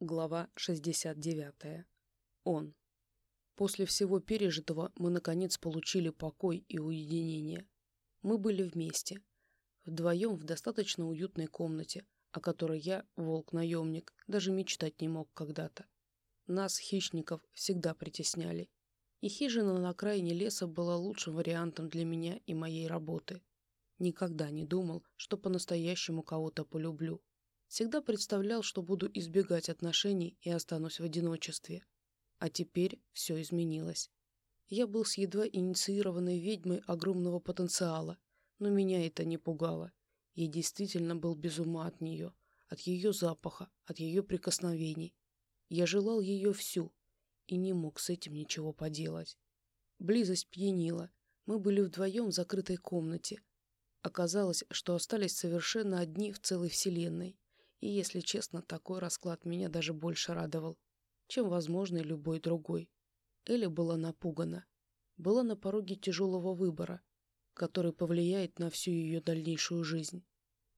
Глава 69. Он. После всего пережитого мы, наконец, получили покой и уединение. Мы были вместе. Вдвоем в достаточно уютной комнате, о которой я, волк-наемник, даже мечтать не мог когда-то. Нас, хищников, всегда притесняли. И хижина на окраине леса была лучшим вариантом для меня и моей работы. Никогда не думал, что по-настоящему кого-то полюблю. Всегда представлял, что буду избегать отношений и останусь в одиночестве. А теперь все изменилось. Я был с едва инициированной ведьмой огромного потенциала, но меня это не пугало. Я действительно был без ума от нее, от ее запаха, от ее прикосновений. Я желал ее всю и не мог с этим ничего поделать. Близость пьянила. Мы были вдвоем в закрытой комнате. Оказалось, что остались совершенно одни в целой вселенной. И, если честно, такой расклад меня даже больше радовал, чем возможный любой другой. Эля была напугана. Была на пороге тяжелого выбора, который повлияет на всю ее дальнейшую жизнь.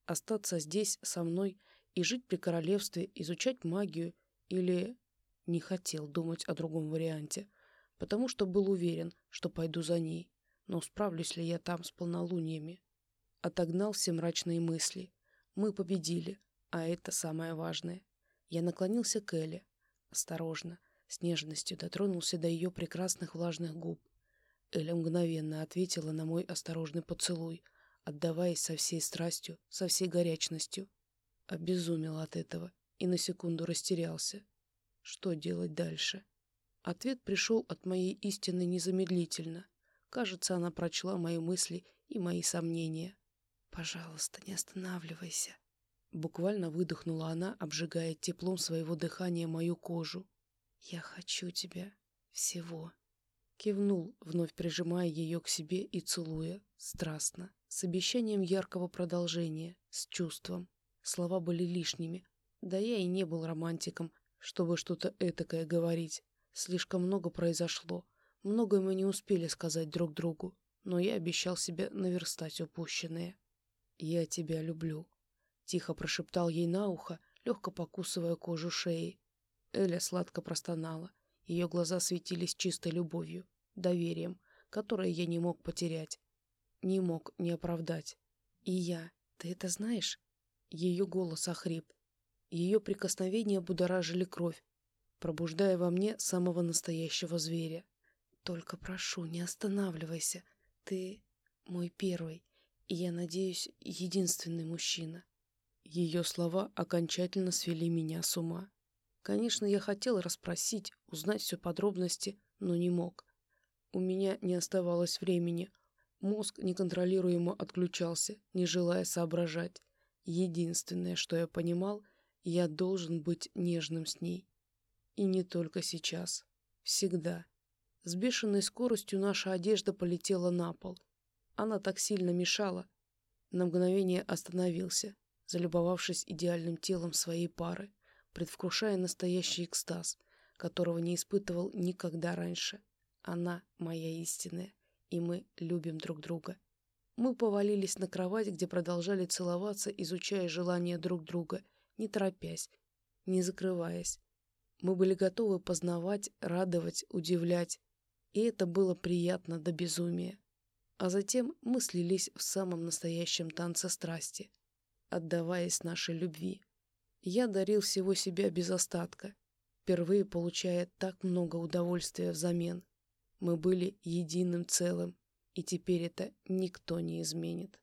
Остаться здесь со мной и жить при королевстве, изучать магию или... Не хотел думать о другом варианте, потому что был уверен, что пойду за ней, но справлюсь ли я там с полнолуниями. Отогнал все мрачные мысли. Мы победили, а это самое важное. Я наклонился к Эле. Осторожно, с нежностью дотронулся до ее прекрасных влажных губ. Эля мгновенно ответила на мой осторожный поцелуй, отдаваясь со всей страстью, со всей горячностью. Обезумел от этого и на секунду растерялся. Что делать дальше? Ответ пришел от моей истины незамедлительно. Кажется, она прочла мои мысли и мои сомнения. «Пожалуйста, не останавливайся», Буквально выдохнула она, обжигая теплом своего дыхания мою кожу. «Я хочу тебя. Всего». Кивнул, вновь прижимая ее к себе и целуя, страстно, с обещанием яркого продолжения, с чувством. Слова были лишними. Да я и не был романтиком, чтобы что-то этакое говорить. Слишком много произошло. Многое мы не успели сказать друг другу, но я обещал себе наверстать упущенное. «Я тебя люблю», Тихо прошептал ей на ухо, легко покусывая кожу шеи. Эля сладко простонала. Ее глаза светились чистой любовью, доверием, которое я не мог потерять. Не мог не оправдать. И я, ты это знаешь? Ее голос охрип. Ее прикосновения будоражили кровь, пробуждая во мне самого настоящего зверя. Только прошу, не останавливайся. Ты мой первый, и, я надеюсь, единственный мужчина. Ее слова окончательно свели меня с ума. Конечно, я хотел расспросить, узнать все подробности, но не мог. У меня не оставалось времени. Мозг неконтролируемо отключался, не желая соображать. Единственное, что я понимал, я должен быть нежным с ней. И не только сейчас. Всегда. С бешеной скоростью наша одежда полетела на пол. Она так сильно мешала. На мгновение остановился залюбовавшись идеальным телом своей пары, предвкушая настоящий экстаз, которого не испытывал никогда раньше. Она моя истинная, и мы любим друг друга. Мы повалились на кровать, где продолжали целоваться, изучая желания друг друга, не торопясь, не закрываясь. Мы были готовы познавать, радовать, удивлять, и это было приятно до безумия. А затем мы слились в самом настоящем танце страсти, отдаваясь нашей любви. Я дарил всего себя без остатка, впервые получая так много удовольствия взамен. Мы были единым целым, и теперь это никто не изменит.